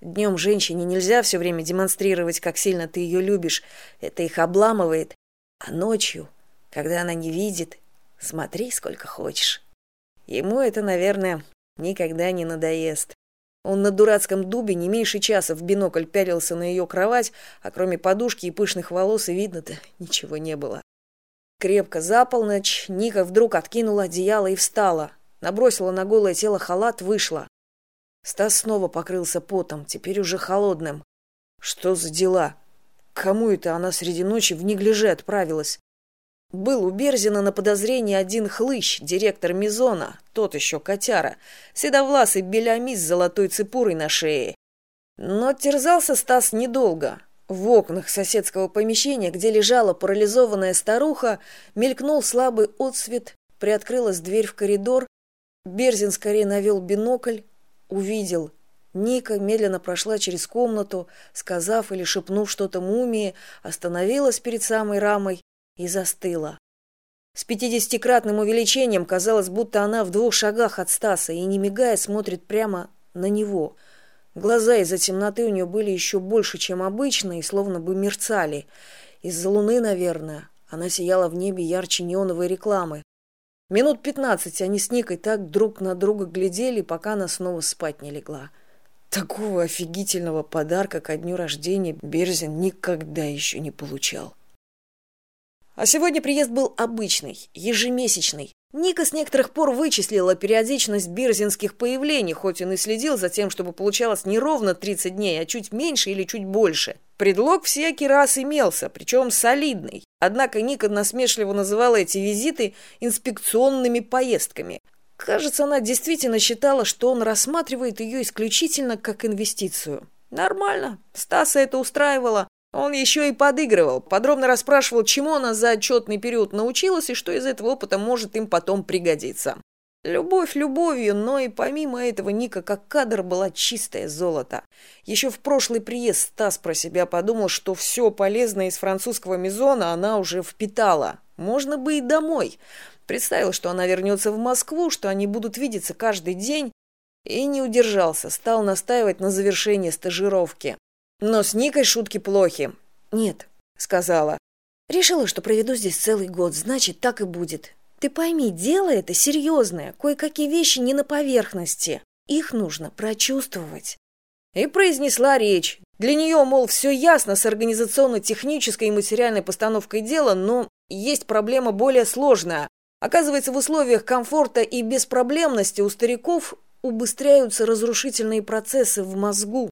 Днем женщине нельзя все время демонстрировать, как сильно ты ее любишь. Это их обламывает. А ночью, когда она не видит, смотри сколько хочешь. Ему это, наверное, никогда не надоест. Он на дурацком дубе не меньше часа в бинокль пялился на ее кровать, а кроме подушки и пышных волос и видно-то ничего не было. Крепко за полночь Ника вдруг откинула одеяло и встала. Набросила на голое тело халат, вышла. Стас снова покрылся потом, теперь уже холодным. Что за дела? Кому это она среди ночи в неглиже отправилась? Был у Берзина на подозрении один хлыщ, директор Мизона, тот еще котяра, седовласый белями с золотой цепурой на шее. Но терзался Стас недолго. В окнах соседского помещения, где лежала парализованная старуха, мелькнул слабый отсвет, приоткрылась дверь в коридор. Берзин скорее навел бинокль, увидел. Ника медленно прошла через комнату, сказав или шепнув что-то мумии, остановилась перед самой рамой и застыла. С пятидесятикратным увеличением казалось, будто она в двух шагах от Стаса и, не мигая, смотрит прямо на него. Глаза из-за темноты у нее были еще больше, чем обычно, и словно бы мерцали. Из-за луны, наверное. Она сияла в небе ярче неоновой рекламы. Минут пятнадцать они с Никой так друг на друга глядели, пока она снова спать не легла. Такого офигительного подарка ко дню рождения Берзин никогда еще не получал. А сегодня приезд был обычный, ежемесячный. Ника с некоторых пор вычислила периодичность бирзинских появлений, хоть он и следил за тем, чтобы получалось не ровно 30 дней, а чуть меньше или чуть больше. Предлог всякий раз имелся, причем солидный. Однако Ника насмешливо называла эти визиты инспекционными поездками. Кажется, она действительно считала, что он рассматривает ее исключительно как инвестицию. Нормально. Стаса это устраивало. Он еще и подыгрывал, подробно расспрашивал, чему она за отчетный период научилась и что из этого опыта может им потом пригодиться. Любовь любовью, но и помимо этого Ника как кадр была чистое золото. Еще в прошлый приезд Стас про себя подумал, что все полезное из французского мизона она уже впитала. Можно бы и домой. Представил, что она вернется в Москву, что они будут видеться каждый день, и не удержался, стал настаивать на завершении стажировки но с никой шутки плохи нет сказала решила что проведу здесь целый год значит так и будет ты пойми дело это серьезное кое какие вещи не на поверхности. Их нужно прочувствовать и произнесла речь. Для нее мол все ясно с организационно технической и материальной постановкой дела но есть проблема более сложная. Оказывается в условиях комфорта и беспроблемности у стариков убыстряются разрушительные процессы в мозгу.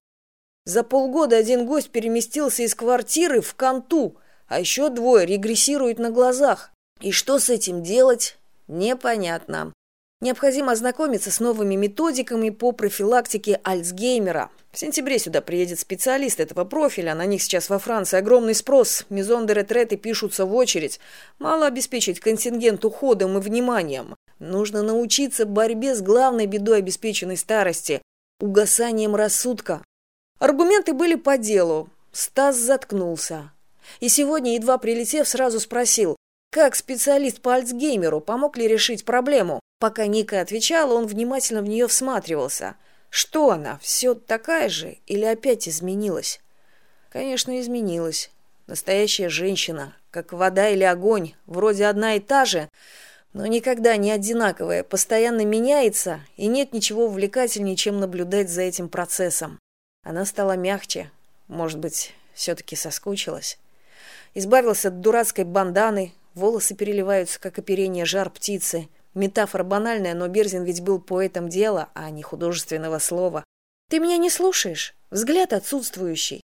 За полгода один гость переместился из квартиры в канту а еще двое регрессируют на глазах и что с этим делать непонятно. Необходимо ознакомиться с новыми методиками по профилактике альцгеймера. В сентябре сюда приедет специалист этого профиля на них сейчас во франции огромный спрос. Мизон де ретреты пишутся в очередь. Мало обеспечить контингент уходом и вниманием. Нужно научиться борьбе с главной бедой обеспеченной старости угасанием рассудка. Аргументы были по делу. Стас заткнулся. И сегодня едва прилетев сразу спросил как специалист по альцгеймеру помог ли решить проблему? Пока ника отвечала он внимательно в нее всматривался. Что она все такая же или опять изменилась? Конечно изменилась. Настоящая женщина как вода или огонь вроде одна и та же но никогда не одинаковая постоянно меняется и нет ничего увлекательнее чем наблюдать за этим процессом. Она стала мягче может быть все таки соскучилась. Избавилась от дурацкой банданы волосы переливаются как оперение жар птицы. Метафора банальная но берзин ведь был поэтом дела а не художественного слова. Ты меня не слушаешь? Взгляд отсутствующий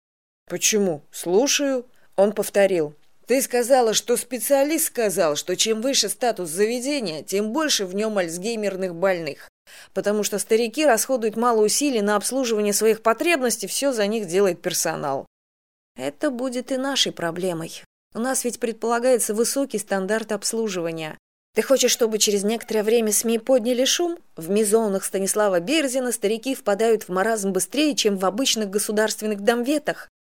почему? Слушаю он повторил. Ты сказала что специалист сказал что чем выше статус заведения тем больше в нем альцгеймерных больных. Потому что старики расходуют мало усилий на обслуживание своих потребностей, все за них делает персонал. Это будет и нашей проблемой. У нас ведь предполагается высокий стандарт обслуживания. Ты хочешь, чтобы через некоторое время СМИ подняли шум? В мизонах Станислава Берзина старики впадают в маразм быстрее, чем в обычных государственных домветах.